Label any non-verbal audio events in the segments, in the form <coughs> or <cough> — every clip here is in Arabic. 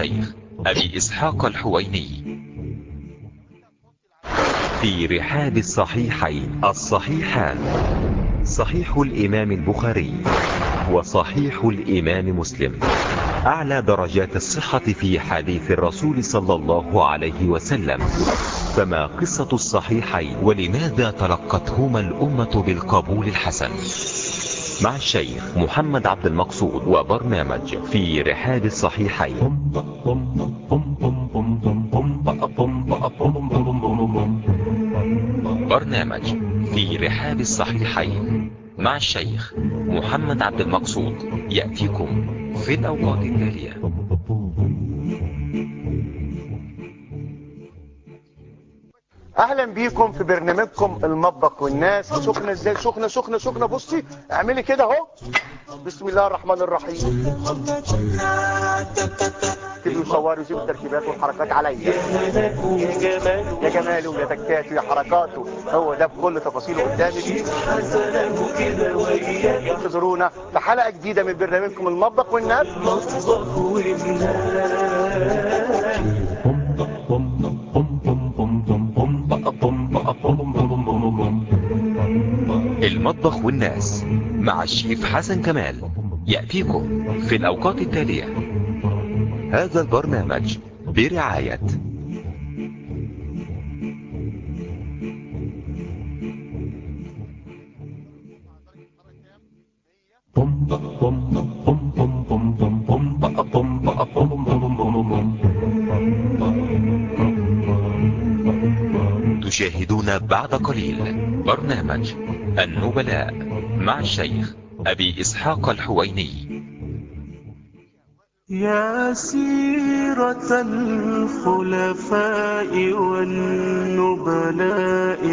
شيخ أبي إسحاق الحويني في رحاب الصحيحين الصحيحان. صحيح الإمام البخاري وصحيح الإمام مسلم. أعلى درجات الصحة في حديث الرسول صلى الله عليه وسلم. فما قصة الصحيحين ولماذا تلقتهما الأمة بالقبول الحسن؟ مع الشيخ محمد عبد المقصود وبرنامج في رحاب الصحيحين. برنامج في رحاب الصحيحين مع الشيخ محمد عبد المقصود. يأتيكم في الأوقات التالية. أهلا بيكم في برنامجكم المطبخ والناس. سخنة إزاي؟ سخنة سخنة سخنة. بصي اعملي كده أهو. بسم الله الرحمن الرحيم. كده يصوروا وجيب التركيبات والحركات عليا يا جماله يا تكاته يا حركاته هو ده بكل تفاصيله قدامك انتظرونا في حلقة جديدة من برنامجكم المطبخ والناس المطبخ والناس. المطبخ والناس مع الشيف حسن كمال يأتيكم في الأوقات التالية. هذا البرنامج برعاية. تشاهدون بعد قليل برنامج. النبلاء مع الشيخ أبي إسحاق الحويني. يا سيرة الخلفاء والنبلاء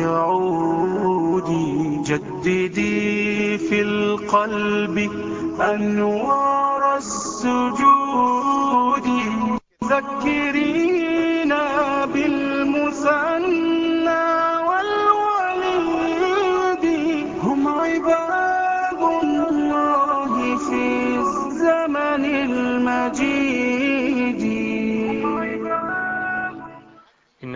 عودي جددي في القلب أنوار السجود. ذكر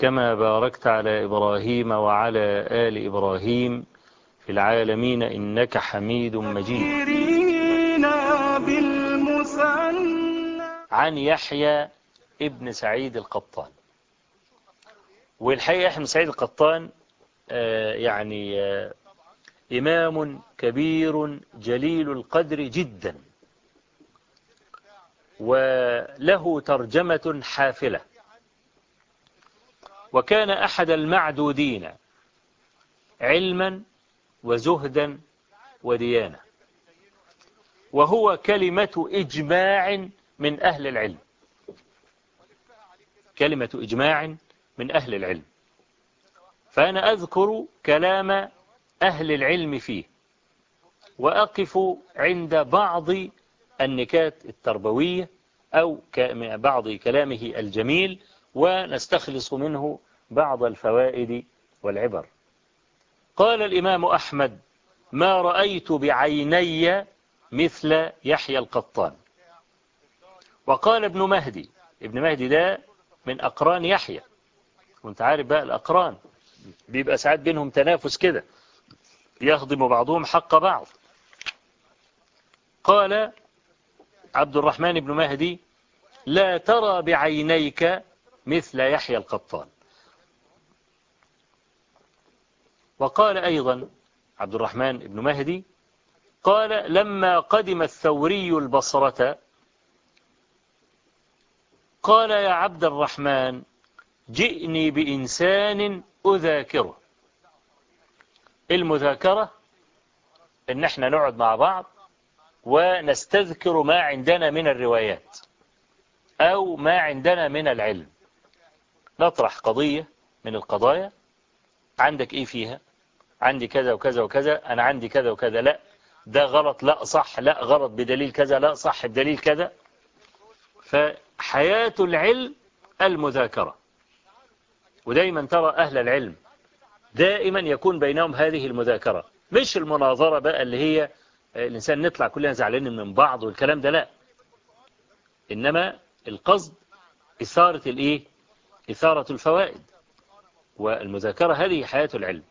كما باركت على إبراهيم وعلى آل إبراهيم في العالمين إنك حميد مجيد. عن يحيى ابن سعيد القطان. والحقيقة ابن سعيد القطان آه، يعني آه، إمام كبير جليل القدر جدا. وله ترجمة حافلة. وكان أحد المعدودين علما وزهدا وديانة وهو كلمة إجماع من أهل العلم. كلمة إجماع من أهل العلم. فأنا أذكر كلام أهل العلم فيه. وأقف عند بعض النكات التربوية أو بعض كلامه الجميل ونستخلص منه بعض الفوائد والعبر. قال الإمام أحمد ما رأيت بعيني مثل يحيى القطان. وقال ابن مهدي ابن مهدي ده من أقران يحيى. وأنت عارف بقى الأقران بيبقى ساعات بينهم تنافس كده يهضم بعضهم حق بعض. قال عبد الرحمن بن مهدي لا ترى بعينيك مثل يحيى القطان. وقال أيضا عبد الرحمن بن مهدي قال لما قدم الثوري البصرة قال يا عبد الرحمن جئني بإنسان أذاكره. المذاكرة إن إحنا نقعد مع بعض ونستذكر ما عندنا من الروايات أو ما عندنا من العلم. نطرح قضية من القضايا. عندك إيه فيها؟ عندي كذا وكذا وكذا أنا عندي كذا وكذا. لا ده غلط لا صح لا غلط بدليل كذا لا صح بدليل كذا. فحياة العلم المذاكرة. ودايما ترى أهل العلم دائما يكون بينهم هذه المذاكرة. مش المناظرة بقى اللي هي آه، الإنسان نطلع كلنا زعلانين من بعض والكلام ده لا. إنما القصد إثارة الإيه؟ إثارة الفوائد والمذاكرة هذه حياة العلم.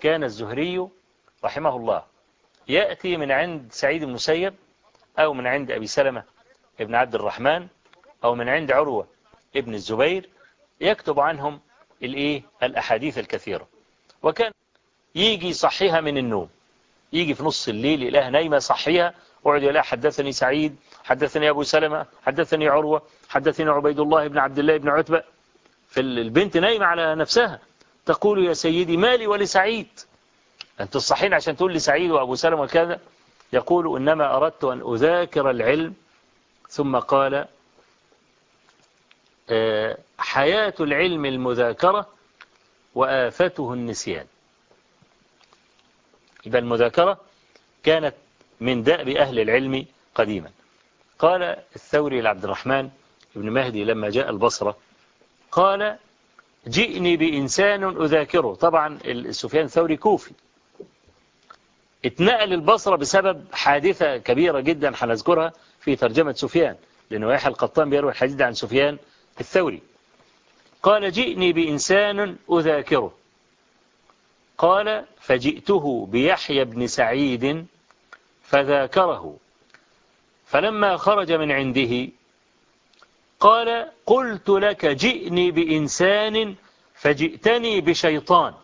كان الزهري رحمه الله يأتي من عند سعيد بن مسيب أو من عند أبي سلمة ابن عبد الرحمن أو من عند عروة ابن الزبير يكتب عنهم الإيه؟ الأحاديث الكثيرة. وكان يجي صحيها من النوم يجي في نص الليل إله نايمة صحيها وعد يقول حدثني سعيد حدثني أبو سلمة حدثني عروة حدثني عبيد الله بن عبد الله بن عتبة. فالبنت نايمة على نفسها تقول يا سيدي مالي ولسعيد. أنت الصحين عشان تقول لسعيد وأبو سلم وكذا؟ يقول إنما أردت أن أذاكر العلم. ثم قال آه، حياة العلم المذاكرة وآفته النسيان. يبقى المذاكرة كانت من دأب أهل العلم قديما. قال الثوري لعبد الرحمن ابن مهدي لما جاء البصرة قال جئني بإنسان أذاكره. طبعا السفيان الثوري كوفي. اتنقل البصرة بسبب حادثة كبيرة جدا هنذكرها في ترجمة سفيان لأنه يحيى القطان بيروي الحديث عن سفيان الثوري. قال جئني بإنسان أذاكره. قال فجئته بيحيى بن سعيد فذاكره. فلما خرج من عنده قال قلت لك جئني بإنسان فجئتني بشيطان.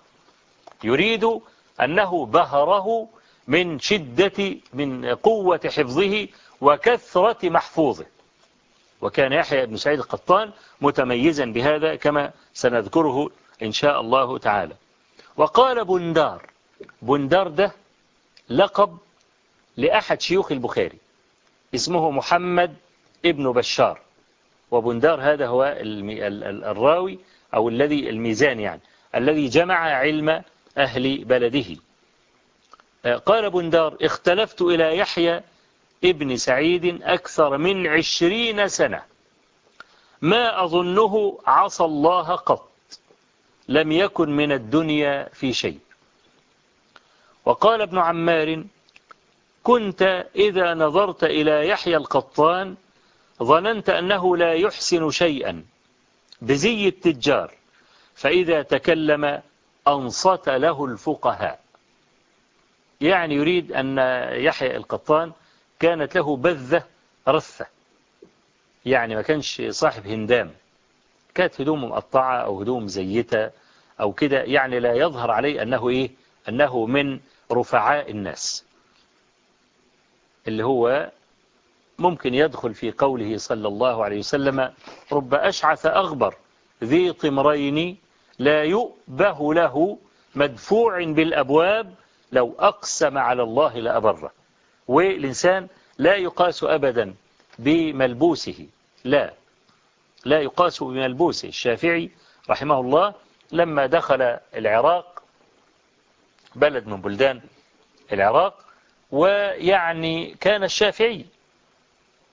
يريد أنه بهره من شدة من قوة حفظه وكثرة محفوظه. وكان يحيى بن سعيد القطان متميزا بهذا كما سنذكره إن شاء الله تعالى. وقال بندار بندار ده لقب لأحد شيوخ البخاري اسمه محمد ابن بشار. وبندار هذا هو الراوي أو الذي الميزان يعني الذي جمع علم أهل بلده. آه، قال بندار اختلفت إلى يحيى ابن سعيد أكثر من عشرين سنة. ما أظنه عصى الله قط. لم يكن من الدنيا في شيء. وقال ابن عمار كنت إذا نظرت إلى يحيى القطان ظننت أنه لا يحسن شيئا. بزي التجار فإذا تكلم أنصت له الفقهاء. يعني يريد أن يحيى القطان كانت له بذة رثة. يعني ما كانش صاحب هندام. كانت هدوم مقطعة أو هدوم زيتة أو كده. يعني لا يظهر عليه أنه إيه؟ أنه من رفعاء الناس. اللي هو ممكن يدخل في قوله صلى الله عليه وسلم رب أشعث أغبر ذي طمرين لا يؤبه له مدفوع بالأبواب لو أقسم على الله لأبره. والإنسان لا يقاس أبدا بملبوسه. لا لا يقاس بملبوسه. الشافعي رحمه الله لما دخل العراق بلد من بلدان العراق ويعني كان الشافعي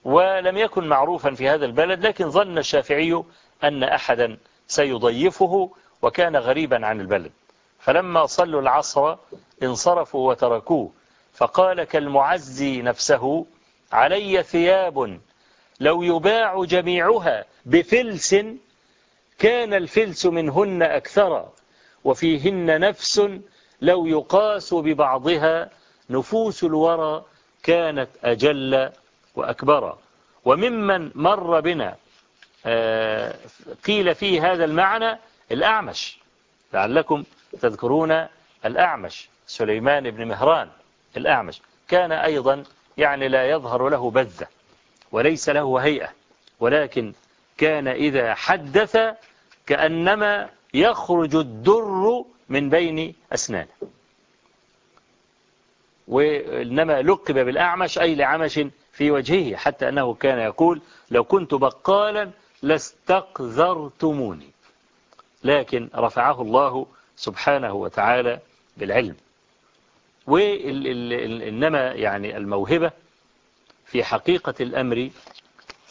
ولم يكن معروفا في هذا البلد لكن ظن الشافعي أن أحدا سيضيفه وكان غريبا عن البلد. فلما صلوا العصر انصرفوا وتركوه فقال كالمعزي نفسه علي ثياب لو يباع جميعها بفلس كان الفلس منهن أكثر وفيهن نفس لو يقاس ببعضها نفوس الورى كانت أجل. وأكبر وممن مر بنا آه، قيل في هذا المعنى الأعمش. لعلكم تذكرون الأعمش. سليمان بن مهران الأعمش. كان أيضا يعني لا يظهر له بذة وليس له هيئة. ولكن كان إذا حدث كأنما يخرج الدر من بين أسنانه. وإنما لقب بالأعمش أي لعمش في وجهه حتى أنه كان يقول لو كنت بقالا لاستقذرتموني. لكن رفعه الله سبحانه وتعالى بالعلم. وإنما يعني الموهبة في حقيقة الأمر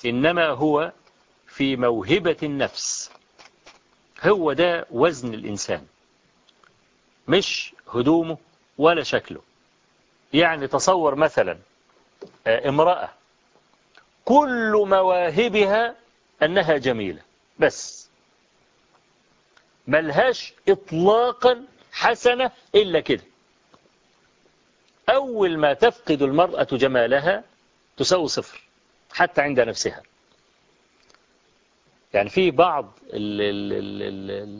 إنما هو في موهبة النفس. هو ده وزن الإنسان. مش هدومه ولا شكله. يعني تصور مثلا آه، امرأة كل مواهبها أنها جميلة بس ملهاش إطلاقا حسنة إلا كده. أول ما تفقد المرأة جمالها تساوي صفر حتى عند نفسها. يعني في بعض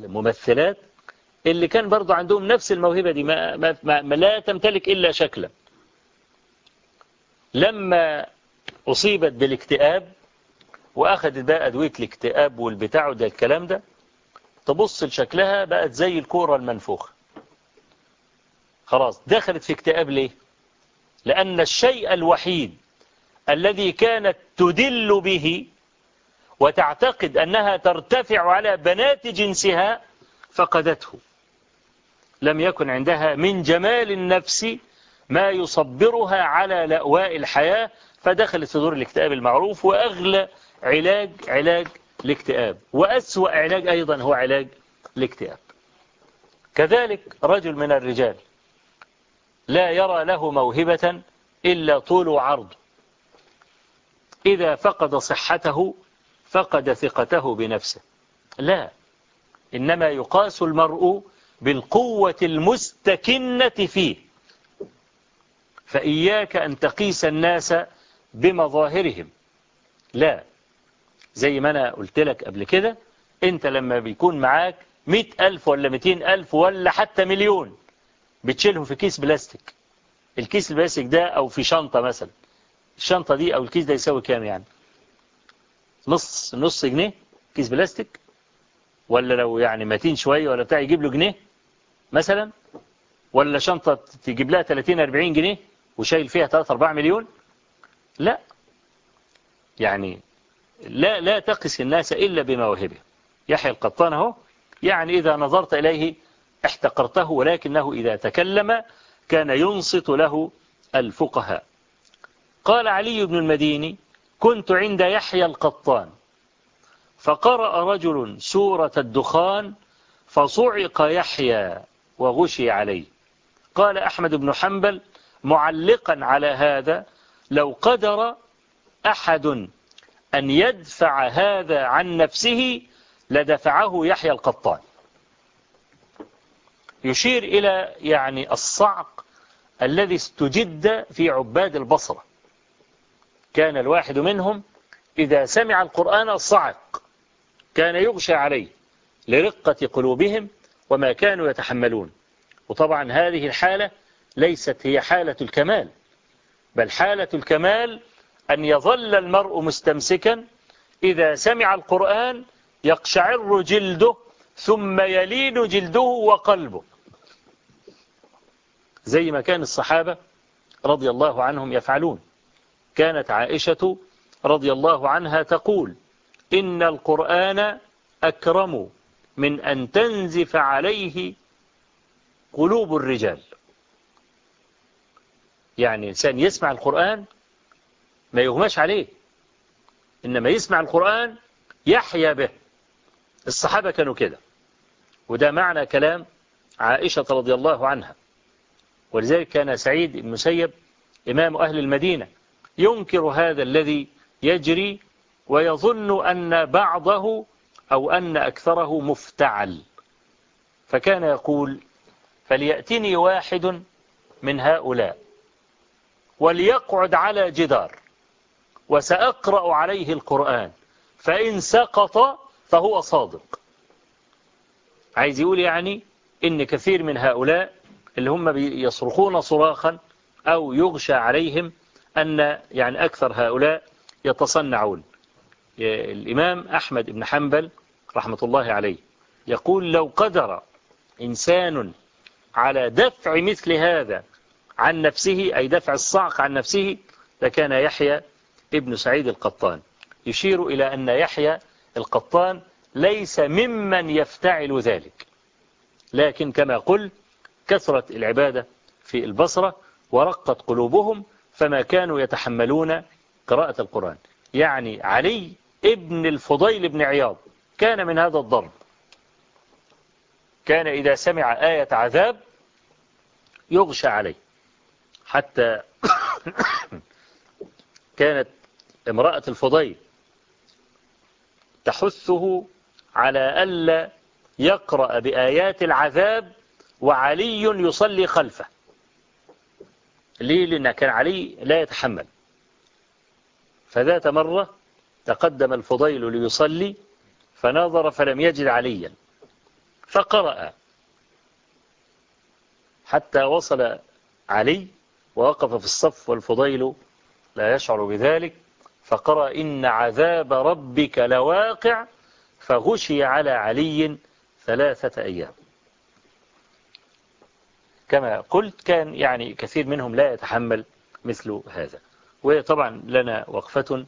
الممثلات اللي كان برضو عندهم نفس الموهبة دي ما, ما, ما, ما لا تمتلك إلا شكلا. لما أصيبت بالاكتئاب وأخذت بقى أدوية الاكتئاب والبتاع وده الكلام ده تبص لشكلها بقت زي الكورة المنفوخة. خلاص دخلت في اكتئاب ليه؟ لأن الشيء الوحيد الذي كانت تدل به وتعتقد أنها ترتفع على بنات جنسها فقدته. لم يكن عندها من جمال النفس ما يصبرها على لأواء الحياة فدخلت في دور الاكتئاب المعروف وأغلى علاج علاج الاكتئاب. وأسوأ علاج أيضا هو علاج الاكتئاب. كذلك رجل من الرجال لا يرى له موهبة إلا طول عرض. إذا فقد صحته فقد ثقته بنفسه. لا إنما يقاس المرء بالقوة المستكنة فيه. فإياك أن تقيس الناس بمظاهرهم. لا زي ما أنا قلت لك قبل كده أنت لما بيكون معاك مئة ألف ولا مئتين ألف ولا حتى مليون بتشيلهم في كيس بلاستيك. الكيس البلاستيك ده أو في شنطة مثلا. الشنطة دي أو الكيس ده يساوي كام يعني؟ نص نص جنيه كيس بلاستيك؟ ولا لو يعني متين شوية ولا بتاع يجيب له جنيه؟ مثلا ولا شنطة تجيب لها 30 40 جنيه وشايل فيها 3 4 مليون؟ لا. يعني لا لا تقس الناس إلا بمواهبه يحيى القطان أهو يعني إذا نظرت إليه احتقرته ولكنه إذا تكلم كان ينصت له الفقهاء. قال علي بن المديني كنت عند يحيى القطان فقرأ رجل سورة الدخان فصعق يحيى وغشي عليه. قال أحمد بن حنبل معلقا على هذا لو قدر أحد أن يدفع هذا عن نفسه لدفعه يحيى القطان. يشير إلى يعني الصعق الذي استجد في عباد البصرة. كان الواحد منهم إذا سمع القرآن الصعق كان يغشى عليه لرقة قلوبهم وما كانوا يتحملون. وطبعا هذه الحالة ليست هي حالة الكمال بل حالة الكمال أن يظل المرء مستمسكا إذا سمع القرآن يقشعر جلده ثم يلين جلده وقلبه. زي ما كان الصحابة رضي الله عنهم يفعلون. كانت عائشة رضي الله عنها تقول إن القرآن أكرم من أن تنزف عليه قلوب الرجال. يعني إنسان يسمع القرآن ما يغماش عليه. إنما يسمع القرآن يحيا به. الصحابة كانوا كده. وده معنى كلام عائشة رضي الله عنها. ولذلك كان سعيد بن مسيب إمام أهل المدينة ينكر هذا الذي يجري ويظن أن بعضه أو أن أكثره مفتعل. فكان يقول فليأتني واحد من هؤلاء وليقعد على جدار وسأقرأ عليه القرآن فإن سقط فهو صادق. عايز يقول يعني إن كثير من هؤلاء اللي هم يصرخون صراخا أو يغشى عليهم أن يعني أكثر هؤلاء يتصنعون. الإمام أحمد بن حنبل رحمة الله عليه يقول لو قدر إنسان على دفع مثل هذا عن نفسه أي دفع الصعق عن نفسه لكان يحيى ابن سعيد القطان. يشير إلى أن يحيى القطان ليس ممن يفتعل ذلك. لكن كما قل كثرت العبادة في البصرة ورقت قلوبهم فما كانوا يتحملون قراءة القرآن. يعني علي ابن الفضيل بن عياض. كان من هذا الضرب. كان إذا سمع آية عذاب يغشى عليه. حتى <coughs> كانت امرأة الفضيل تحثه على ألا يقرأ بآيات العذاب وعلي يصلي خلفه. ليه؟ لأنه كان علي لا يتحمل. فذات مرة تقدم الفضيل ليصلي فناظر فلم يجد عليا فقرأ حتى وصل علي ووقف في الصف والفضيل لا يشعر بذلك فقرأ إن عذاب ربك لواقع فغشي على علي ثلاثة أيام. كما قلت كان يعني كثير منهم لا يتحمل مثل هذا. وطبعا لنا وقفة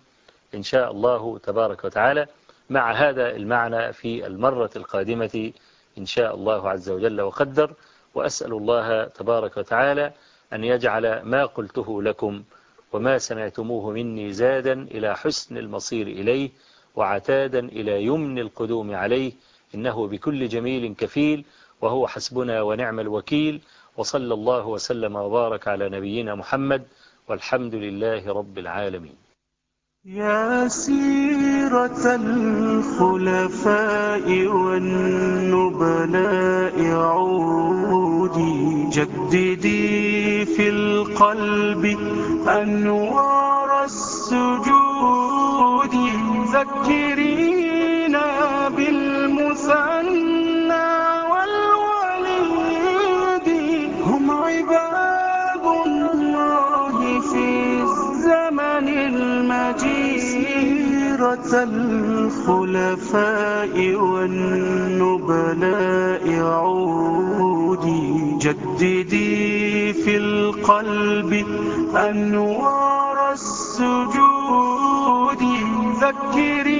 إن شاء الله تبارك وتعالى. مع هذا المعنى في المرة القادمة إن شاء الله عز وجل وقدر. وأسأل الله تبارك وتعالى أن يجعل ما قلته لكم وما سمعتموه مني زادا إلى حسن المصير إليه وعتادا إلى يمن القدوم عليه. إنه بكل جميل كفيل وهو حسبنا ونعم الوكيل. وصلى الله وسلم وبارك على نبينا محمد والحمد لله رب العالمين. يا سيرة الخلفاء والنبلاء عودي. جددي في القلب أنوار السجود. ذكري الخلفاء والنبلاء عودي. جددي في القلب أنوار السجود. ذكري